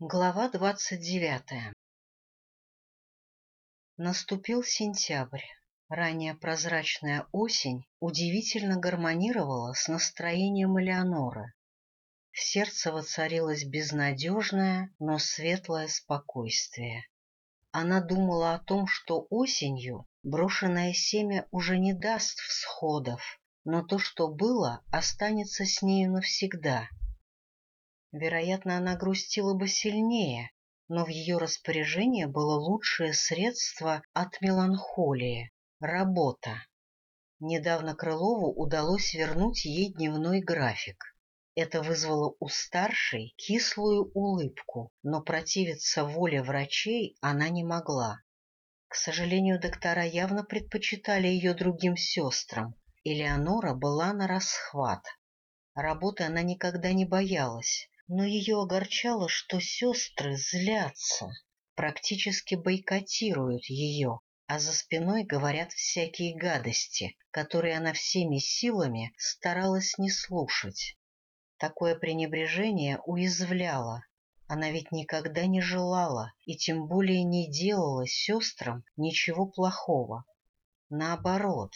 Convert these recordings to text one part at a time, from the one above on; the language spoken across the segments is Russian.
Глава двадцать девятая Наступил сентябрь. Ранее прозрачная осень удивительно гармонировала с настроением Элеоноры. В сердце воцарилось безнадежное, но светлое спокойствие. Она думала о том, что осенью брошенное семя уже не даст всходов, но то, что было, останется с нею навсегда. Вероятно, она грустила бы сильнее, но в ее распоряжении было лучшее средство от меланхолии — работа. Недавно Крылову удалось вернуть ей дневной график. Это вызвало у старшей кислую улыбку, но противиться воле врачей она не могла. К сожалению, доктора явно предпочитали ее другим сестрам. Элеонора была на расхват. Работы она никогда не боялась, но ее огорчало, что сестры злятся, практически бойкотируют ее, а за спиной говорят всякие гадости, которые она всеми силами старалась не слушать. Такое пренебрежение уязвляло. Она ведь никогда не желала и тем более не делала сестрам ничего плохого. Наоборот.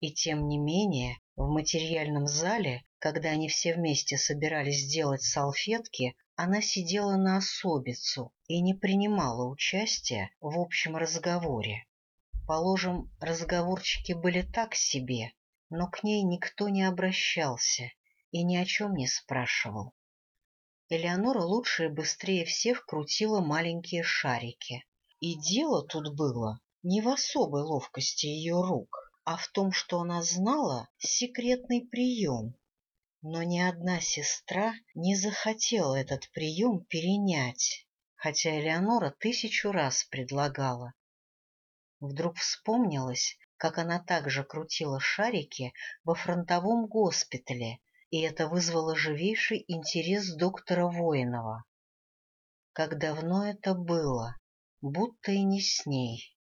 И тем не менее в материальном зале когда они все вместе собирались делать салфетки, она сидела на особицу и не принимала участия в общем разговоре. Положим, разговорчики были так себе, но к ней никто не обращался и ни о чем не спрашивал. Элеонора лучше и быстрее всех крутила маленькие шарики. И дело тут было не в особой ловкости ее рук, а в том, что она знала секретный прием, но ни одна сестра не захотела этот прием перенять, хотя Элеонора тысячу раз предлагала. Вдруг вспомнилось, как она также крутила шарики во фронтовом госпитале, и это вызвало живейший интерес доктора Воинова. Как давно это было, будто и не с ней.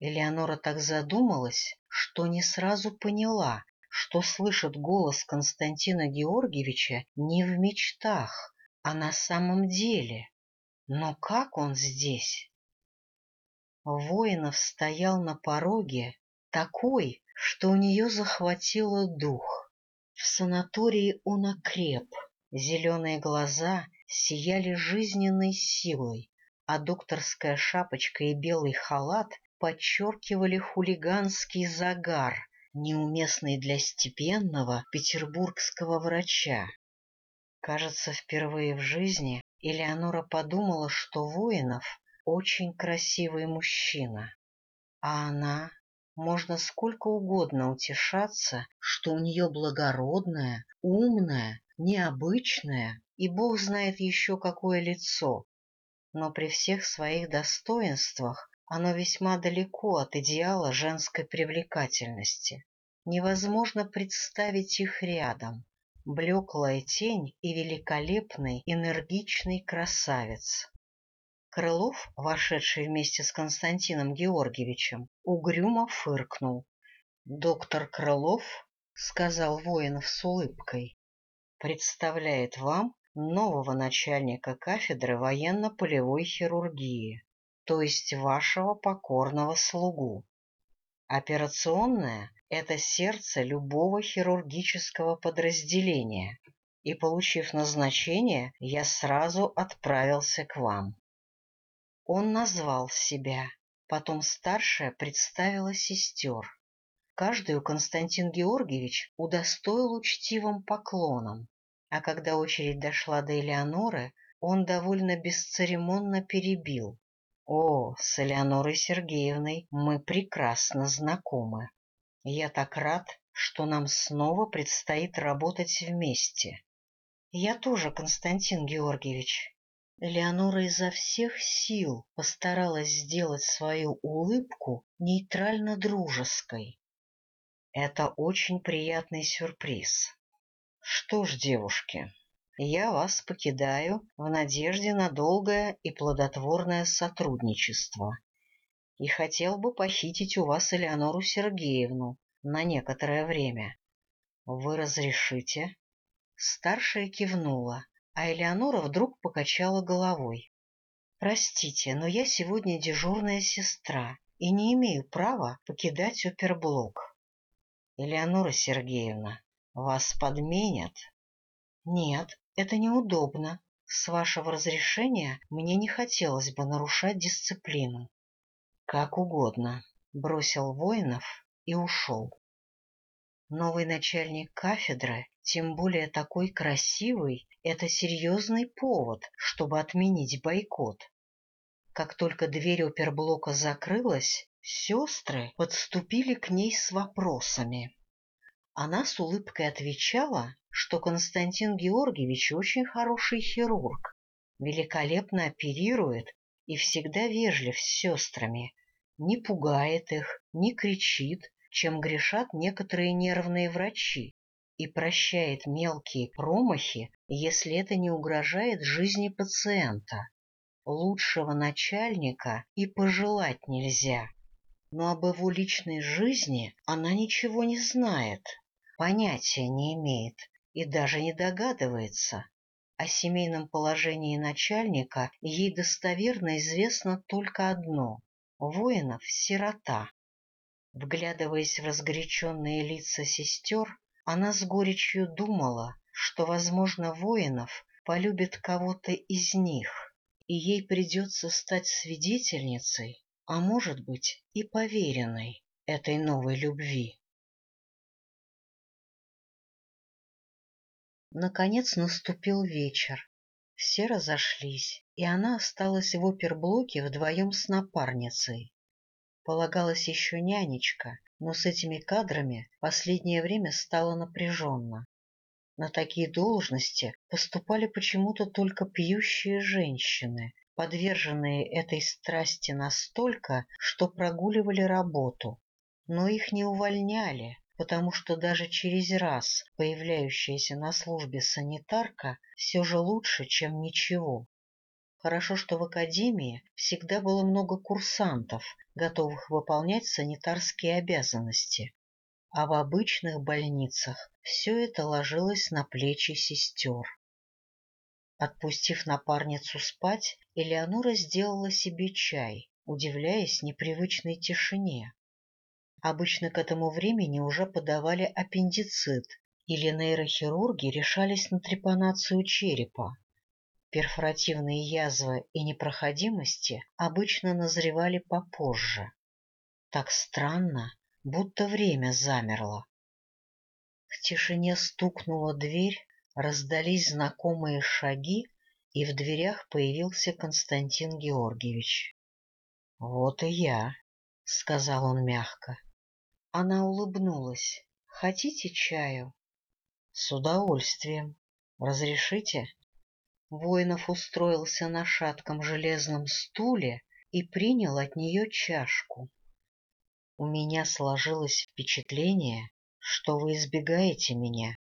Элеонора так задумалась, что не сразу поняла, что слышит голос Константина Георгиевича не в мечтах, а на самом деле. Но как он здесь? Воинов стоял на пороге, такой, что у нее захватило дух. В санатории он окреп, зеленые глаза сияли жизненной силой, а докторская шапочка и белый халат подчеркивали хулиганский загар, неуместный для степенного петербургского врача. Кажется, впервые в жизни Элеонора подумала, что Воинов очень красивый мужчина, а она? Можно сколько угодно утешаться, что у нее благородное, умное, необычное и бог знает еще какое лицо, но при всех своих достоинствах оно весьма далеко от идеала женской привлекательности. Невозможно представить их рядом. Блеклая тень и великолепный, энергичный красавец. Крылов, вошедший вместе с Константином Георгиевичем, угрюмо фыркнул. — Доктор Крылов, — сказал Воинов с улыбкой, — представляет вам нового начальника кафедры военно-полевой хирургии то есть вашего покорного слугу. Операционная — это сердце любого хирургического подразделения, и, получив назначение, я сразу отправился к вам. Он назвал себя, потом старшая представила сестер. Каждую Константин Георгиевич удостоил учтивым поклоном, а когда очередь дошла до Элеоноры, он довольно бесцеремонно перебил. О, с Элеонорой Сергеевной мы прекрасно знакомы. Я так рад, что нам снова предстоит работать вместе. Я тоже, Константин Георгиевич. Элеонора изо всех сил постаралась сделать свою улыбку нейтрально-дружеской. Это очень приятный сюрприз. Что ж, девушки, я вас покидаю в надежде на долгое и плодотворное сотрудничество. И хотел бы похитить у вас Элеонору Сергеевну на некоторое время. Вы разрешите? Старшая кивнула. А Элеонора вдруг покачала головой. — Простите, но я сегодня дежурная сестра и не имею права покидать оперблок. — Элеонора Сергеевна, вас подменят? — Нет, это неудобно. С вашего разрешения мне не хотелось бы нарушать дисциплину. — Как угодно, — бросил Воинов и ушел. Новый начальник кафедры, тем более такой красивый, это серьезный повод, чтобы отменить бойкот. Как только дверь оперблока закрылась, сестры подступили к ней с вопросами. Она с улыбкой отвечала, что Константин Георгиевич очень хороший хирург, великолепно оперирует и всегда вежлив с сестрами, не пугает их, не кричит, чем грешат некоторые нервные врачи, и прощает мелкие промахи, если это не угрожает жизни пациента. Лучшего начальника и пожелать нельзя. Но об его личной жизни она ничего не знает, понятия не имеет и даже не догадывается. О семейном положении начальника ей достоверно известно только одно — воинов сирота. Вглядываясь в разгоряченные лица сестер, она с горечью думала, что, возможно, воинов полюбит кого-то из них, и ей придется стать свидетельницей, а может быть и поверенной этой новой любви. Наконец наступил вечер. Все разошлись, и она осталась в оперблоке вдвоем с напарницей. Полагалась еще нянечка, но с этими кадрами последнее время стало напряженно. На такие должности поступали почему-то только пьющие женщины, подверженные этой страсти настолько, что прогуливали работу. Но их не увольняли, потому что даже через раз появляющаяся на службе санитарка все же лучше, чем ничего. Хорошо, что в академии всегда было много курсантов, готовых выполнять санитарские обязанности, а в обычных больницах все это ложилось на плечи сестер. Отпустив напарницу спать, Элеонора сделала себе чай, удивляясь непривычной тишине. Обычно к этому времени уже подавали аппендицит, или нейрохирурги решались на трепанацию черепа. Перфоративные язвы и непроходимости обычно назревали попозже. Так странно, будто время замерло. В тишине стукнула дверь, раздались знакомые шаги, и в дверях появился Константин Георгиевич. — Вот и я, — сказал он мягко. Она улыбнулась. — Хотите чаю? — С удовольствием. Разрешите? Воинов устроился на шатком железном стуле и принял от нее чашку. — У меня сложилось впечатление, что вы избегаете меня.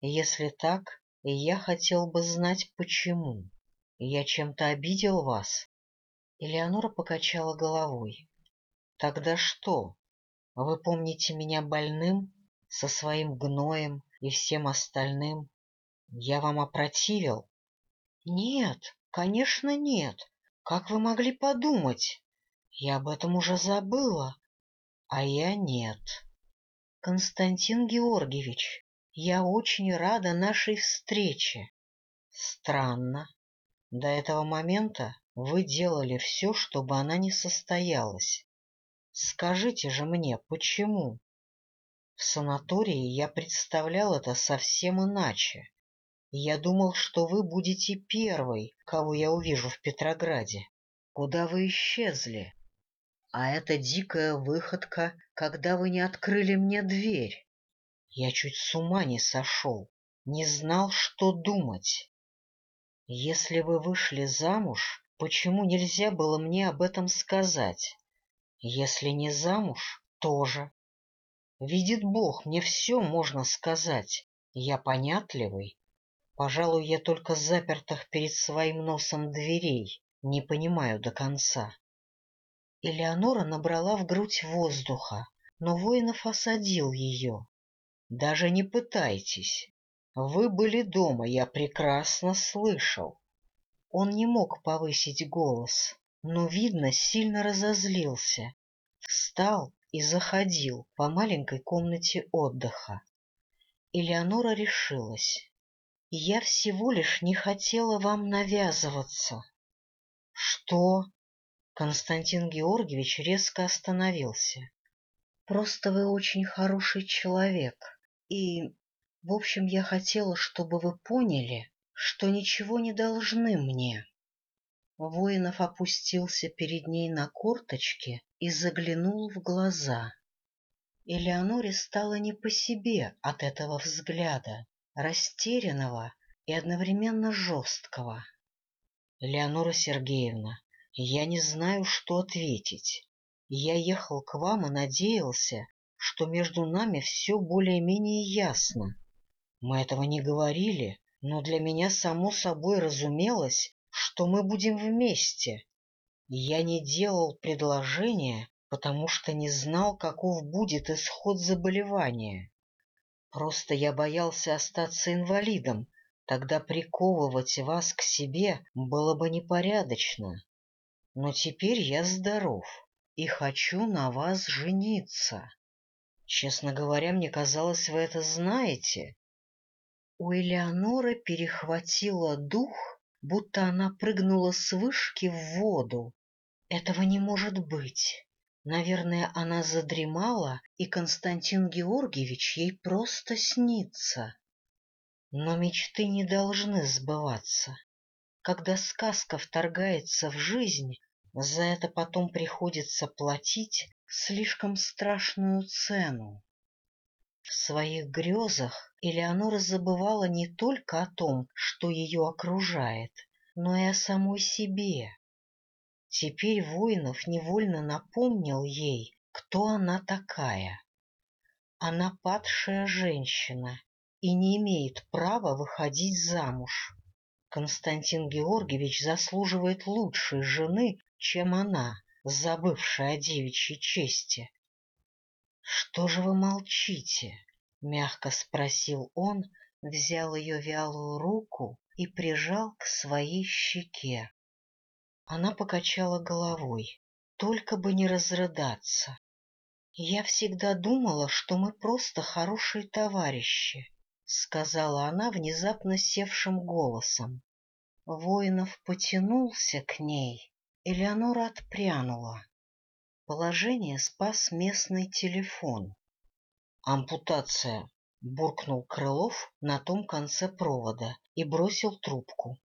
Если так, я хотел бы знать, почему. Я чем-то обидел вас? Элеонора покачала головой. — Тогда что? Вы помните меня больным, со своим гноем и всем остальным? Я вам опротивил? Нет, конечно, нет. Как вы могли подумать? Я об этом уже забыла. А я нет. Константин Георгиевич, я очень рада нашей встрече. Странно. До этого момента вы делали все, чтобы она не состоялась. Скажите же мне, почему? В санатории я представлял это совсем иначе. Я думал, что вы будете первой, кого я увижу в Петрограде. Куда вы исчезли? А эта дикая выходка, когда вы не открыли мне дверь. Я чуть с ума не сошел, не знал, что думать. Если вы вышли замуж, почему нельзя было мне об этом сказать? Если не замуж, тоже. Видит Бог, мне все можно сказать. Я понятливый. Пожалуй, я только запертых перед своим носом дверей не понимаю до конца. Элеонора набрала в грудь воздуха, но Воинов осадил ее. Даже не пытайтесь. Вы были дома, я прекрасно слышал. Он не мог повысить голос, но, видно, сильно разозлился. Встал и заходил по маленькой комнате отдыха. Элеонора решилась. Я всего лишь не хотела вам навязываться. — Что? Константин Георгиевич резко остановился. — Просто вы очень хороший человек, и, в общем, я хотела, чтобы вы поняли, что ничего не должны мне. Воинов опустился перед ней на корточки и заглянул в глаза. Элеоноре стало не по себе от этого взгляда, растерянного и одновременно жесткого. — Леонора Сергеевна, я не знаю, что ответить. Я ехал к вам и надеялся, что между нами все более-менее ясно. Мы этого не говорили, но для меня само собой разумелось, что мы будем вместе. Я не делал предложения, потому что не знал, каков будет исход заболевания. Просто я боялся остаться инвалидом, тогда приковывать вас к себе было бы непорядочно. Но теперь я здоров и хочу на вас жениться. Честно говоря, мне казалось, вы это знаете. У Элеоноры перехватило дух, будто она прыгнула с вышки в воду. Этого не может быть. Наверное, она задремала, и Константин Георгиевич ей просто снится. Но мечты не должны сбываться. Когда сказка вторгается в жизнь, за это потом приходится платить слишком страшную цену. В своих грезах Элеонора забывала не только о том, что ее окружает, но и о самой себе. Теперь Воинов невольно напомнил ей, кто она такая. Она падшая женщина и не имеет права выходить замуж. Константин Георгиевич заслуживает лучшей жены, чем она, забывшая о девичьей чести. — Что же вы молчите? — мягко спросил он, взял ее вялую руку и прижал к своей щеке. Она покачала головой, только бы не разрыдаться. «Я всегда думала, что мы просто хорошие товарищи», — сказала она внезапно севшим голосом. Воинов потянулся к ней, Элеонора отпрянула. Положение спас местный телефон. «Ампутация», — буркнул Крылов на том конце провода и бросил трубку.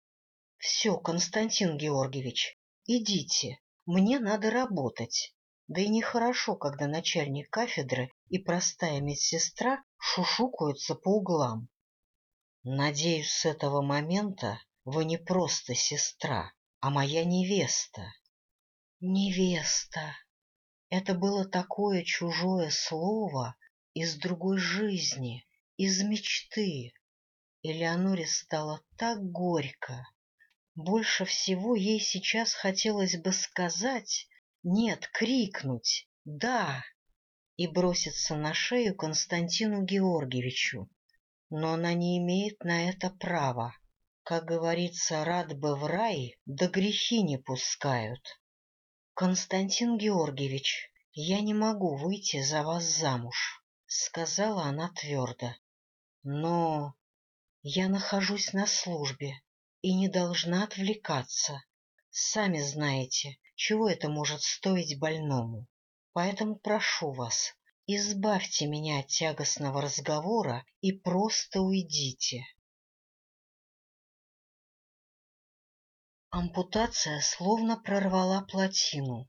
— Все, Константин Георгиевич, идите, мне надо работать. Да и нехорошо, когда начальник кафедры и простая медсестра шушукаются по углам. Надеюсь, с этого момента вы не просто сестра, а моя невеста. Невеста. Это было такое чужое слово из другой жизни, из мечты. Элеоноре стало так горько. Больше всего ей сейчас хотелось бы сказать «нет», крикнуть «да» и броситься на шею Константину Георгиевичу. Но она не имеет на это права. Как говорится, рад бы в рай, да грехи не пускают. Константин Георгиевич, я не могу выйти за вас замуж, — сказала она твердо. Но я нахожусь на службе, и не должна отвлекаться. Сами знаете, чего это может стоить больному. Поэтому прошу вас, избавьте меня от тягостного разговора и просто уйдите. Ампутация словно прорвала плотину.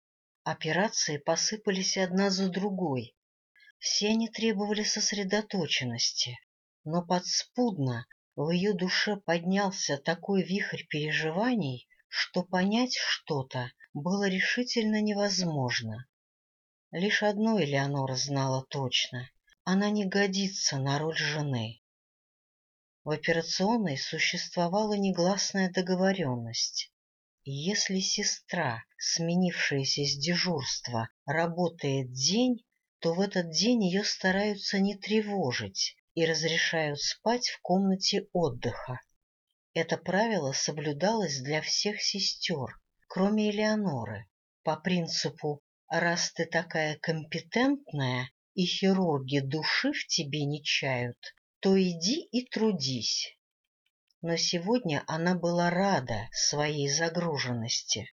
Операции посыпались одна за другой. Все они требовали сосредоточенности, но подспудно в ее душе поднялся такой вихрь переживаний, что понять что-то было решительно невозможно. Лишь одно Элеонора знала точно — она не годится на роль жены. В операционной существовала негласная договоренность. Если сестра, сменившаяся с дежурства, работает день, то в этот день ее стараются не тревожить, и разрешают спать в комнате отдыха. Это правило соблюдалось для всех сестер, кроме Элеоноры, по принципу «раз ты такая компетентная и хирурги души в тебе не чают, то иди и трудись». Но сегодня она была рада своей загруженности.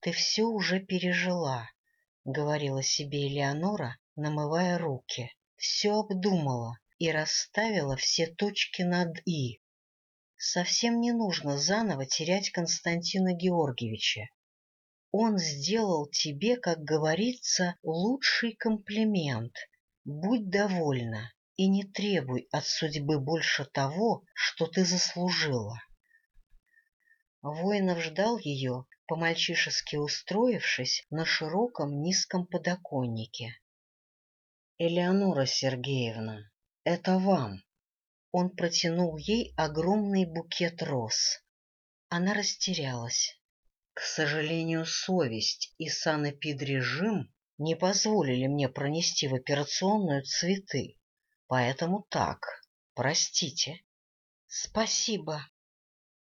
«Ты все уже пережила», — говорила себе Элеонора, намывая руки, все обдумала и расставила все точки над «и». Совсем не нужно заново терять Константина Георгиевича. Он сделал тебе, как говорится, лучший комплимент. Будь довольна и не требуй от судьбы больше того, что ты заслужила. Воинов ждал ее, по-мальчишески устроившись на широком низком подоконнике. — Элеонора Сергеевна, это вам. Он протянул ей огромный букет роз. Она растерялась. К сожалению, совесть и санэпидрежим не позволили мне пронести в операционную цветы, поэтому так, простите. Спасибо.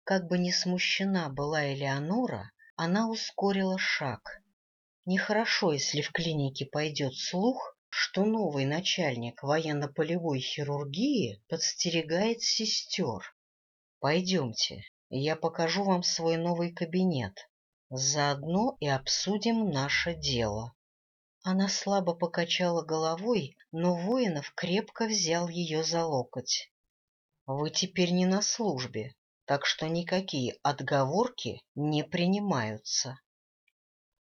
Как бы ни смущена была Элеонора, она ускорила шаг. Нехорошо, если в клинике пойдет слух, что новый начальник военно-полевой хирургии подстерегает сестер. Пойдемте, я покажу вам свой новый кабинет. Заодно и обсудим наше дело. Она слабо покачала головой, но Воинов крепко взял ее за локоть. — Вы теперь не на службе, так что никакие отговорки не принимаются.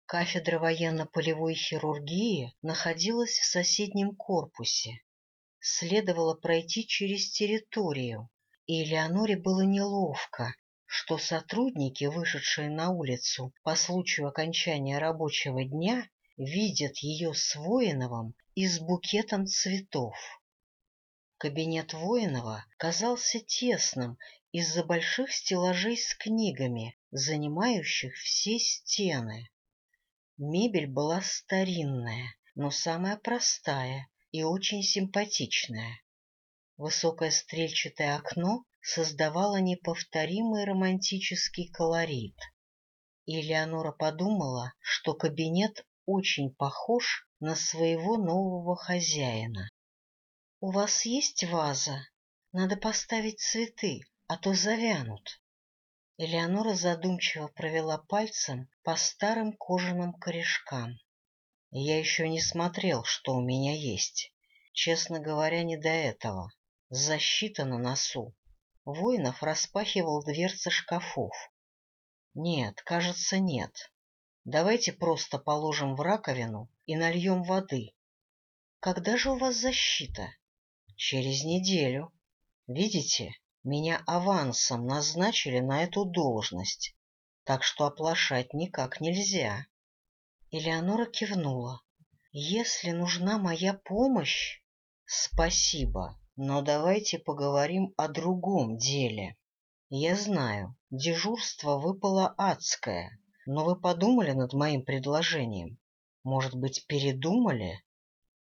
Кафедра военно-полевой хирургии находилась в соседнем корпусе. Следовало пройти через территорию, и Элеоноре было неловко, что сотрудники, вышедшие на улицу по случаю окончания рабочего дня, видят ее с Воиновым и с букетом цветов. Кабинет Воинова казался тесным из-за больших стеллажей с книгами, занимающих все стены. Мебель была старинная, но самая простая и очень симпатичная. Высокое стрельчатое окно создавало неповторимый романтический колорит. И Леонора подумала, что кабинет очень похож на своего нового хозяина. — У вас есть ваза? Надо поставить цветы, а то завянут. Элеонора задумчиво провела пальцем по старым кожаным корешкам. Я еще не смотрел, что у меня есть. Честно говоря, не до этого. Защита на носу. Воинов распахивал дверцы шкафов. Нет, кажется, нет. Давайте просто положим в раковину и нальем воды. Когда же у вас защита? Через неделю. Видите, меня авансом назначили на эту должность, так что оплошать никак нельзя. Элеонора кивнула. Если нужна моя помощь... Спасибо, но давайте поговорим о другом деле. Я знаю, дежурство выпало адское, но вы подумали над моим предложением? Может быть, передумали?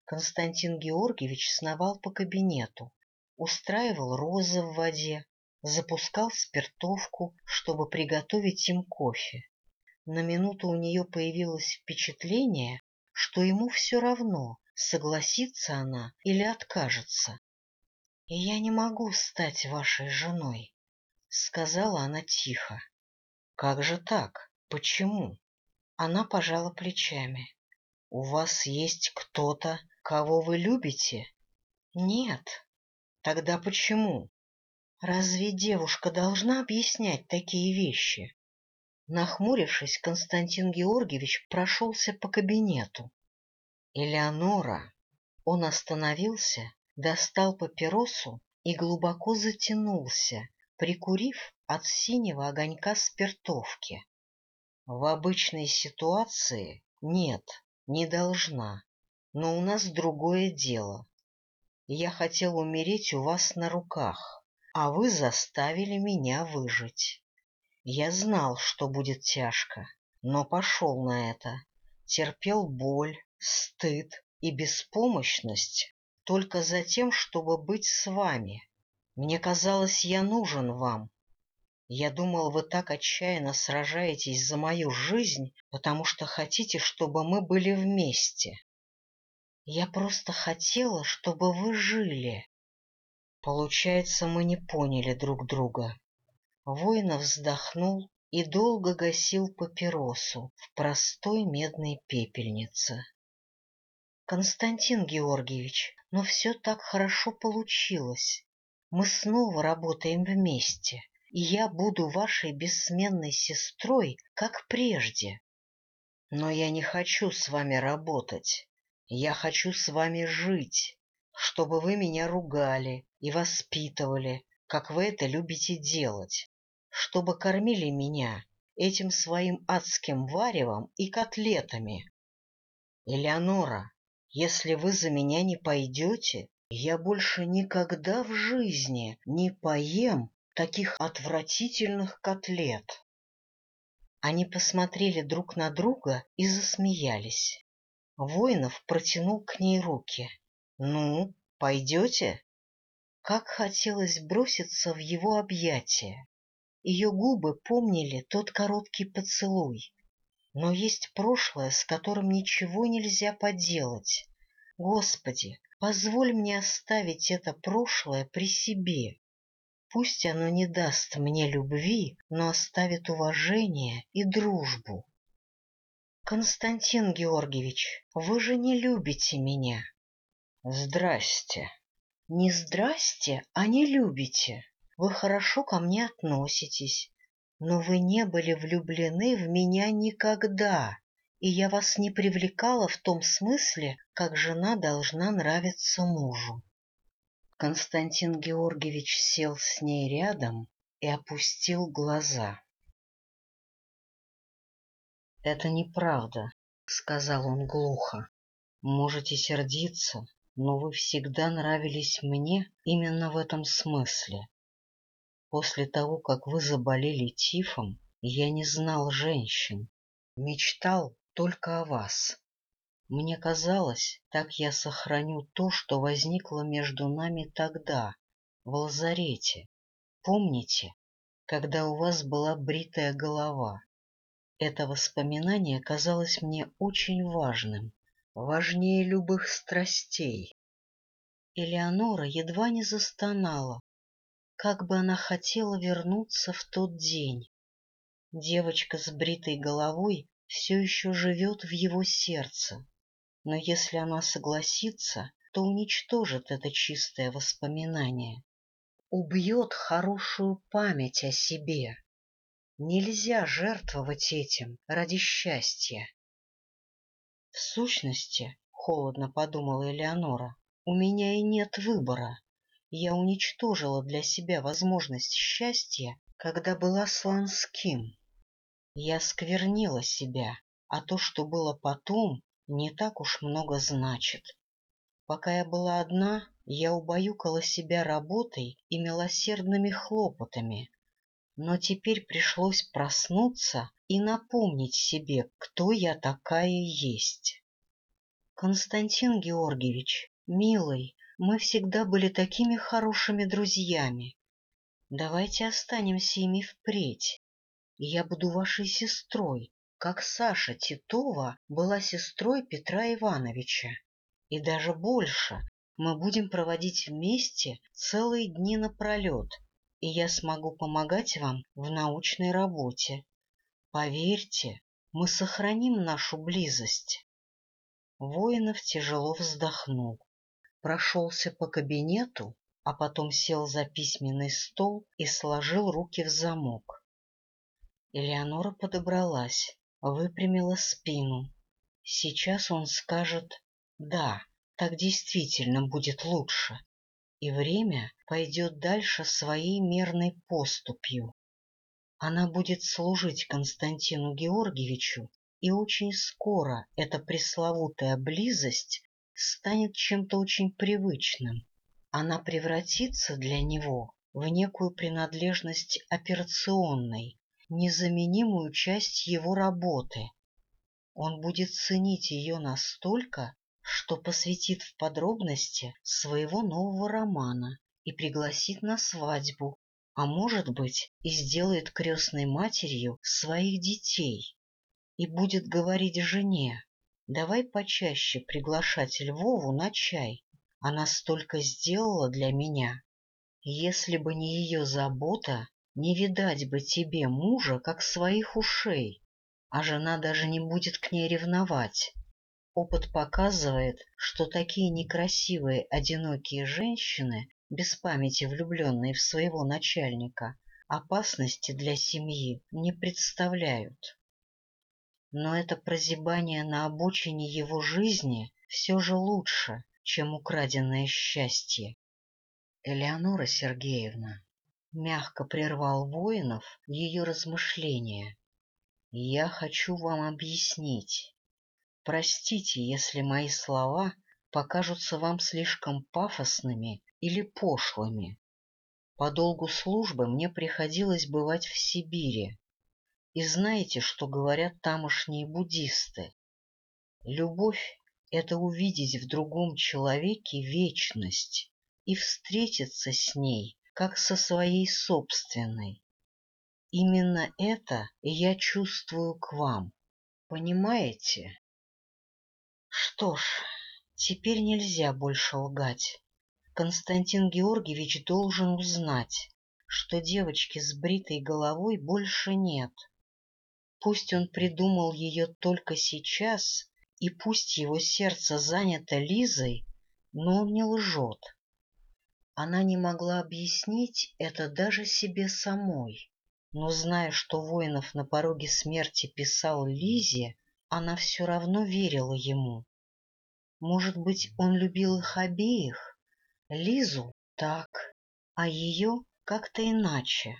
Константин Георгиевич сновал по кабинету, устраивал розы в воде, запускал спиртовку, чтобы приготовить им кофе. На минуту у нее появилось впечатление, что ему все равно, согласится она или откажется. — я не могу стать вашей женой, — сказала она тихо. — Как же так? Почему? Она пожала плечами. — У вас есть кто-то, кого вы любите? — Нет, Тогда почему? Разве девушка должна объяснять такие вещи? Нахмурившись, Константин Георгиевич прошелся по кабинету. Элеонора. Он остановился, достал папиросу и глубоко затянулся, прикурив от синего огонька спиртовки. В обычной ситуации нет, не должна, но у нас другое дело. Я хотел умереть у вас на руках, а вы заставили меня выжить. Я знал, что будет тяжко, но пошел на это. Терпел боль, стыд и беспомощность, только за тем, чтобы быть с вами. Мне казалось, я нужен вам. Я думал, вы так отчаянно сражаетесь за мою жизнь, потому что хотите, чтобы мы были вместе. Я просто хотела, чтобы вы жили. Получается, мы не поняли друг друга. Воинов вздохнул и долго гасил папиросу в простой медной пепельнице. Константин Георгиевич, но все так хорошо получилось. Мы снова работаем вместе я буду вашей бессменной сестрой, как прежде. Но я не хочу с вами работать. Я хочу с вами жить, чтобы вы меня ругали и воспитывали, как вы это любите делать, чтобы кормили меня этим своим адским варевом и котлетами. Элеонора, если вы за меня не пойдете, я больше никогда в жизни не поем таких отвратительных котлет. Они посмотрели друг на друга и засмеялись. Воинов протянул к ней руки. — Ну, пойдете? Как хотелось броситься в его объятия. Ее губы помнили тот короткий поцелуй. Но есть прошлое, с которым ничего нельзя поделать. Господи, позволь мне оставить это прошлое при себе. Пусть оно не даст мне любви, но оставит уважение и дружбу. Константин Георгиевич, вы же не любите меня. Здрасте. Не здрасте, а не любите. Вы хорошо ко мне относитесь, но вы не были влюблены в меня никогда, и я вас не привлекала в том смысле, как жена должна нравиться мужу. Константин Георгиевич сел с ней рядом и опустил глаза. — Это неправда, — сказал он глухо. — Можете сердиться, но вы всегда нравились мне именно в этом смысле. После того, как вы заболели тифом, я не знал женщин, мечтал только о вас. Мне казалось, так я сохраню то, что возникло между нами тогда, в лазарете. Помните, когда у вас была бритая голова? Это воспоминание казалось мне очень важным, важнее любых страстей. Элеонора едва не застонала, как бы она хотела вернуться в тот день. Девочка с бритой головой все еще живет в его сердце но если она согласится, то уничтожит это чистое воспоминание, убьет хорошую память о себе. Нельзя жертвовать этим ради счастья. В сущности, холодно подумала Элеонора, у меня и нет выбора. Я уничтожила для себя возможность счастья, когда была с Ланским. Я сквернила себя, а то, что было потом, не так уж много значит. Пока я была одна, я убаюкала себя работой и милосердными хлопотами, но теперь пришлось проснуться и напомнить себе, кто я такая есть. Константин Георгиевич, милый, мы всегда были такими хорошими друзьями. Давайте останемся ими впредь. Я буду вашей сестрой, как Саша Титова была сестрой Петра Ивановича. И даже больше, мы будем проводить вместе целые дни напролет, и я смогу помогать вам в научной работе. Поверьте, мы сохраним нашу близость. Воинов тяжело вздохнул, прошелся по кабинету, а потом сел за письменный стол и сложил руки в замок. Элеонора подобралась выпрямила спину. Сейчас он скажет «да», так действительно будет лучше, и время пойдет дальше своей мерной поступью. Она будет служить Константину Георгиевичу, и очень скоро эта пресловутая близость станет чем-то очень привычным. Она превратится для него в некую принадлежность операционной, незаменимую часть его работы. Он будет ценить ее настолько, что посвятит в подробности своего нового романа и пригласит на свадьбу, а может быть и сделает крестной матерью своих детей и будет говорить жене, давай почаще приглашать Львову на чай, она столько сделала для меня. Если бы не ее забота, не видать бы тебе мужа, как своих ушей, а жена даже не будет к ней ревновать. Опыт показывает, что такие некрасивые, одинокие женщины, без памяти влюбленные в своего начальника, опасности для семьи не представляют. Но это прозябание на обочине его жизни все же лучше, чем украденное счастье. Элеонора Сергеевна мягко прервал воинов ее размышления. Я хочу вам объяснить. Простите, если мои слова покажутся вам слишком пафосными или пошлыми. По долгу службы мне приходилось бывать в Сибири. И знаете, что говорят тамошние буддисты? Любовь — это увидеть в другом человеке вечность и встретиться с ней, как со своей собственной. Именно это я чувствую к вам. Понимаете? Что ж, теперь нельзя больше лгать. Константин Георгиевич должен узнать, что девочки с бритой головой больше нет. Пусть он придумал ее только сейчас, и пусть его сердце занято Лизой, но он не лжет. Она не могла объяснить это даже себе самой, но, зная, что Воинов на пороге смерти писал Лизе, она все равно верила ему. Может быть, он любил их обеих? Лизу — так, а ее как-то иначе.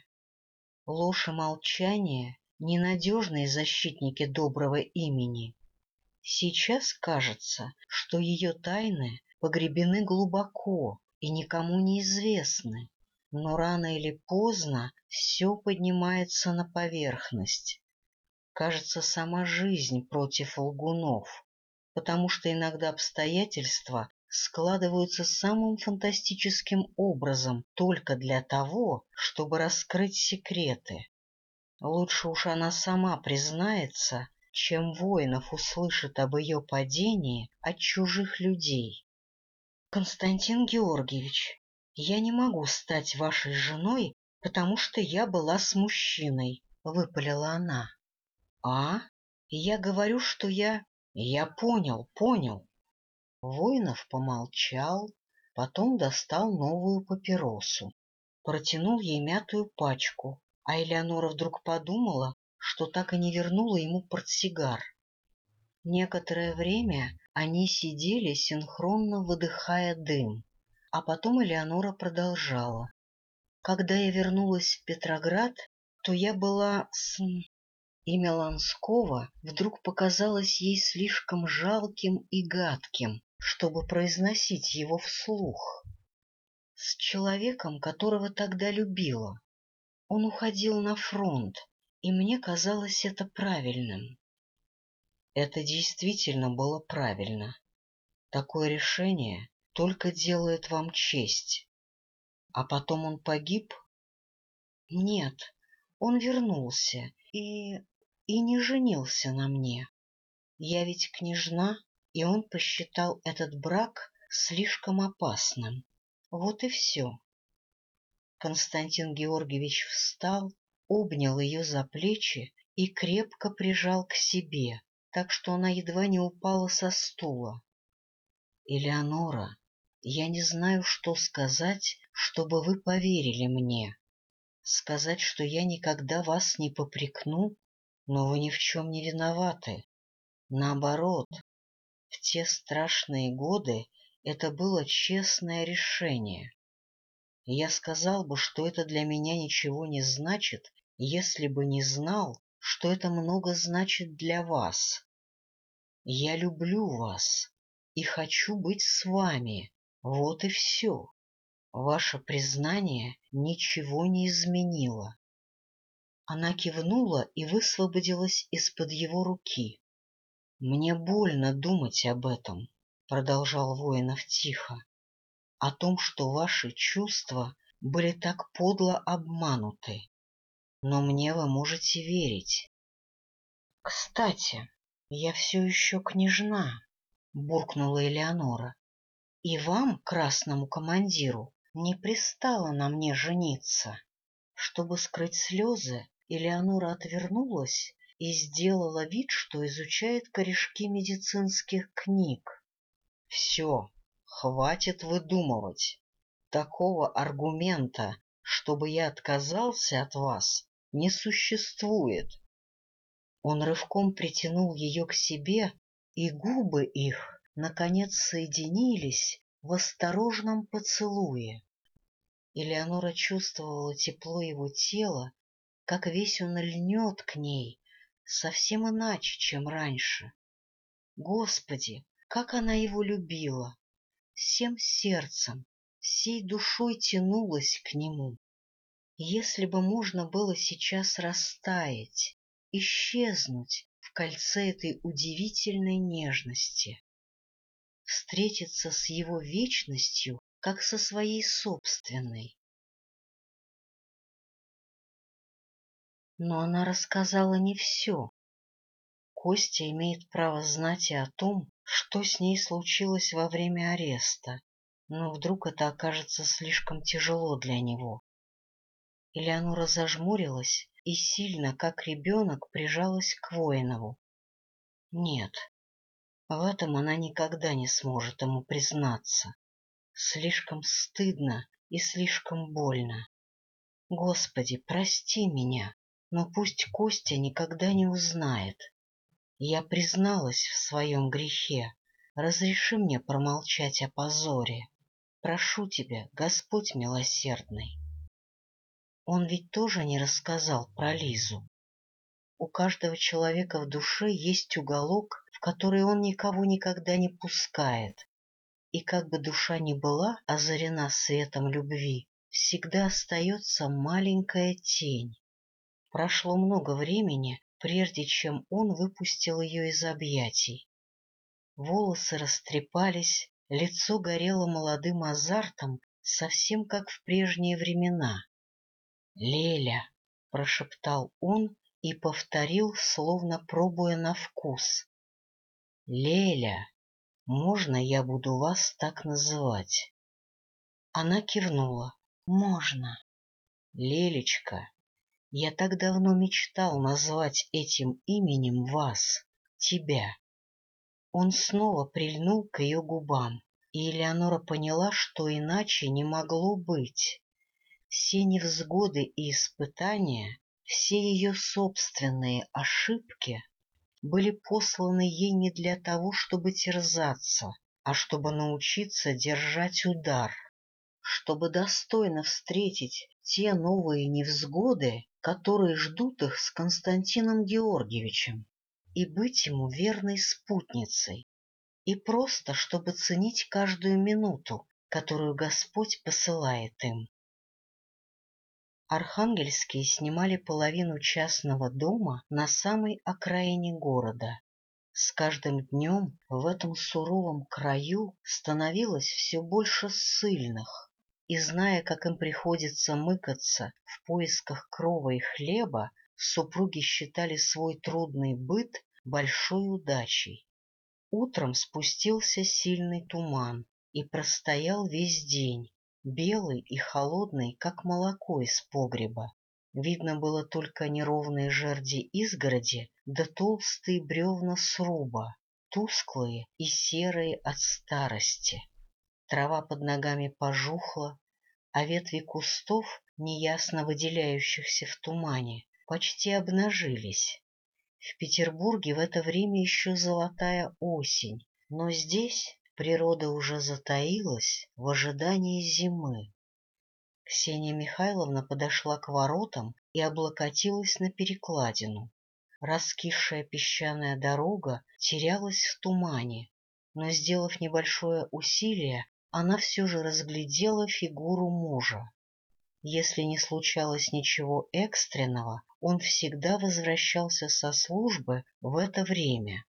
Ложь и молчание — ненадежные защитники доброго имени. Сейчас кажется, что ее тайны погребены глубоко и никому не известны, но рано или поздно все поднимается на поверхность. Кажется, сама жизнь против лгунов, потому что иногда обстоятельства складываются самым фантастическим образом только для того, чтобы раскрыть секреты. Лучше уж она сама признается, чем воинов услышит об ее падении от чужих людей. Константин Георгиевич, я не могу стать вашей женой, потому что я была с мужчиной, — выпалила она. А? Я говорю, что я... Я понял, понял. Воинов помолчал, потом достал новую папиросу, протянул ей мятую пачку, а Элеонора вдруг подумала, что так и не вернула ему портсигар. Некоторое время они сидели, синхронно выдыхая дым, а потом Элеонора продолжала. Когда я вернулась в Петроград, то я была с... Имя Ланского вдруг показалось ей слишком жалким и гадким, чтобы произносить его вслух. С человеком, которого тогда любила. Он уходил на фронт, и мне казалось это правильным. Это действительно было правильно. Такое решение только делает вам честь. А потом он погиб? Нет, он вернулся и и не женился на мне. Я ведь княжна, и он посчитал этот брак слишком опасным. Вот и все. Константин Георгиевич встал, обнял ее за плечи и крепко прижал к себе, так что она едва не упала со стула. — Элеонора, я не знаю, что сказать, чтобы вы поверили мне. Сказать, что я никогда вас не попрекну но вы ни в чем не виноваты. Наоборот, в те страшные годы это было честное решение. Я сказал бы, что это для меня ничего не значит, если бы не знал, что это много значит для вас. Я люблю вас и хочу быть с вами, вот и все. Ваше признание ничего не изменило. Она кивнула и высвободилась из-под его руки. Мне больно думать об этом. — продолжал Воинов тихо, — о том, что ваши чувства были так подло обмануты. Но мне вы можете верить. — Кстати, я все еще княжна, — буркнула Элеонора. — И вам, красному командиру, не пристало на мне жениться. Чтобы скрыть слезы, Элеонора отвернулась и сделала вид, что изучает корешки медицинских книг. — Все, хватит выдумывать. Такого аргумента, чтобы я отказался от вас, не существует. Он рывком притянул ее к себе, и губы их, наконец, соединились в осторожном поцелуе. Элеонора чувствовала тепло его тела, как весь он льнет к ней, совсем иначе, чем раньше. Господи, как она его любила! Всем сердцем, всей душой тянулась к нему. Если бы можно было сейчас растаять, исчезнуть в кольце этой удивительной нежности, встретиться с его вечностью, как со своей собственной. Но она рассказала не все. Костя имеет право знать и о том, что с ней случилось во время ареста, но вдруг это окажется слишком тяжело для него. Элеонора зажмурилась и сильно, как ребенок, прижалась к Воинову. Нет, в этом она никогда не сможет ему признаться. Слишком стыдно и слишком больно. Господи, прости меня, но пусть Костя никогда не узнает. Я призналась в своем грехе. Разреши мне промолчать о позоре. Прошу тебя, Господь милосердный. Он ведь тоже не рассказал про Лизу. У каждого человека в душе есть уголок, в который он никого никогда не пускает, и как бы душа ни была озарена светом любви, всегда остается маленькая тень. Прошло много времени, прежде чем он выпустил ее из объятий. Волосы растрепались, лицо горело молодым азартом, совсем как в прежние времена. «Леля!» — прошептал он и повторил, словно пробуя на вкус. «Леля!» Можно я буду вас так называть? Она кивнула. Можно. Лелечка, я так давно мечтал назвать этим именем вас, тебя. Он снова прильнул к ее губам, и Элеонора поняла, что иначе не могло быть. Все невзгоды и испытания, все ее собственные ошибки были посланы ей не для того, чтобы терзаться, а чтобы научиться держать удар, чтобы достойно встретить те новые невзгоды, которые ждут их с Константином Георгиевичем, и быть ему верной спутницей, и просто, чтобы ценить каждую минуту, которую Господь посылает им. Архангельские снимали половину частного дома на самой окраине города. С каждым днем в этом суровом краю становилось все больше ссыльных, и, зная, как им приходится мыкаться в поисках крова и хлеба, супруги считали свой трудный быт большой удачей. Утром спустился сильный туман и простоял весь день, белый и холодный, как молоко из погреба. Видно было только неровные жерди изгороди да толстые бревна сруба, тусклые и серые от старости. Трава под ногами пожухла, а ветви кустов, неясно выделяющихся в тумане, почти обнажились. В Петербурге в это время еще золотая осень, но здесь Природа уже затаилась в ожидании зимы. Ксения Михайловна подошла к воротам и облокотилась на перекладину. Раскисшая песчаная дорога терялась в тумане, но, сделав небольшое усилие, она все же разглядела фигуру мужа. Если не случалось ничего экстренного, он всегда возвращался со службы в это время.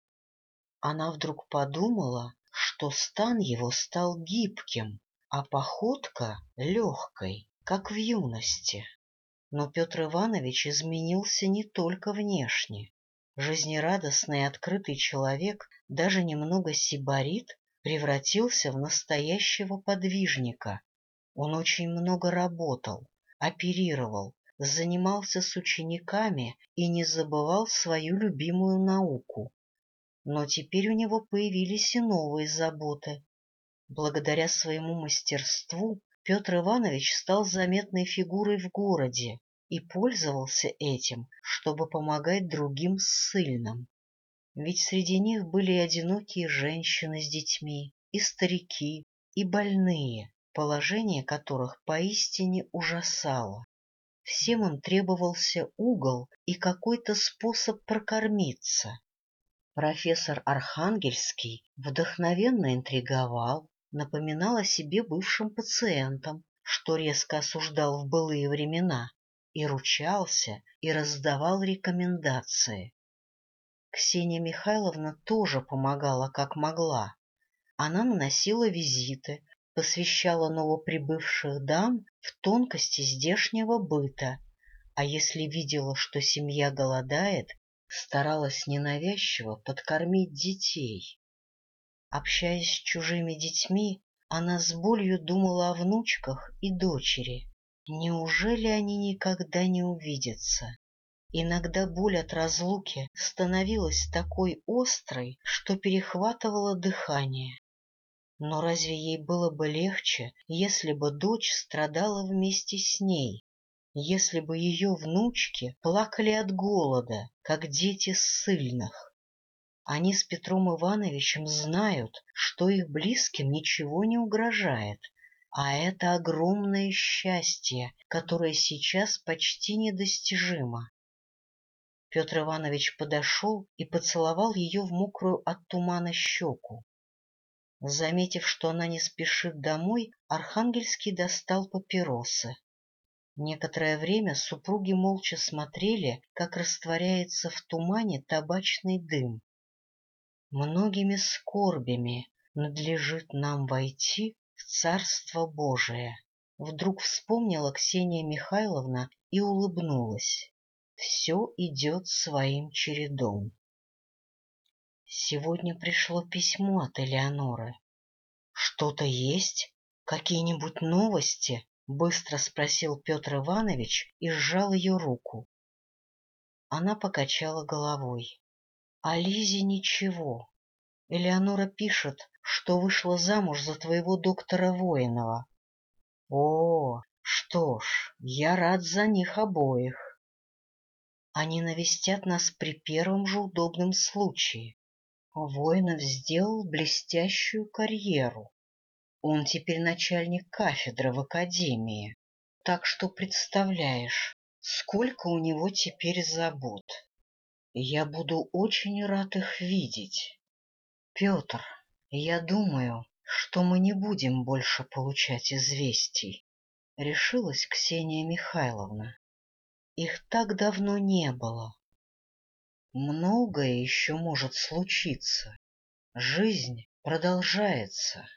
Она вдруг подумала, что стан его стал гибким, а походка — легкой, как в юности. Но Петр Иванович изменился не только внешне. Жизнерадостный и открытый человек, даже немного сибарит, превратился в настоящего подвижника. Он очень много работал, оперировал, занимался с учениками и не забывал свою любимую науку. Но теперь у него появились и новые заботы. Благодаря своему мастерству Петр Иванович стал заметной фигурой в городе и пользовался этим, чтобы помогать другим ссыльным. Ведь среди них были и одинокие женщины с детьми, и старики, и больные, положение которых поистине ужасало. Всем им требовался угол и какой-то способ прокормиться. Профессор Архангельский вдохновенно интриговал, напоминал о себе бывшим пациентам, что резко осуждал в былые времена, и ручался, и раздавал рекомендации. Ксения Михайловна тоже помогала, как могла. Она наносила визиты, посвящала новоприбывших дам в тонкости здешнего быта, а если видела, что семья голодает, старалась ненавязчиво подкормить детей. Общаясь с чужими детьми, она с болью думала о внучках и дочери. Неужели они никогда не увидятся? Иногда боль от разлуки становилась такой острой, что перехватывала дыхание. Но разве ей было бы легче, если бы дочь страдала вместе с ней, если бы ее внучки плакали от голода, как дети ссыльных? Они с Петром Ивановичем знают, что их близким ничего не угрожает, а это огромное счастье, которое сейчас почти недостижимо. Петр Иванович подошел и поцеловал ее в мокрую от тумана щеку. Заметив, что она не спешит домой, Архангельский достал папиросы. Некоторое время супруги молча смотрели, как растворяется в тумане табачный дым. Многими скорбями надлежит нам войти в Царство Божие. Вдруг вспомнила Ксения Михайловна и улыбнулась. Все идет своим чередом. Сегодня пришло письмо от Элеоноры. Что-то есть? Какие-нибудь новости? Быстро спросил Петр Иванович и сжал ее руку. Она покачала головой. А Лизе ничего. Элеонора пишет, что вышла замуж за твоего доктора Воинова. О, что ж, я рад за них обоих. Они навестят нас при первом же удобном случае. Воинов сделал блестящую карьеру. Он теперь начальник кафедры в академии. Так что представляешь, сколько у него теперь забот. Я буду очень рад их видеть. Петр, я думаю, что мы не будем больше получать известий. Решилась Ксения Михайловна. Их так давно не было. Многое еще может случиться. Жизнь продолжается.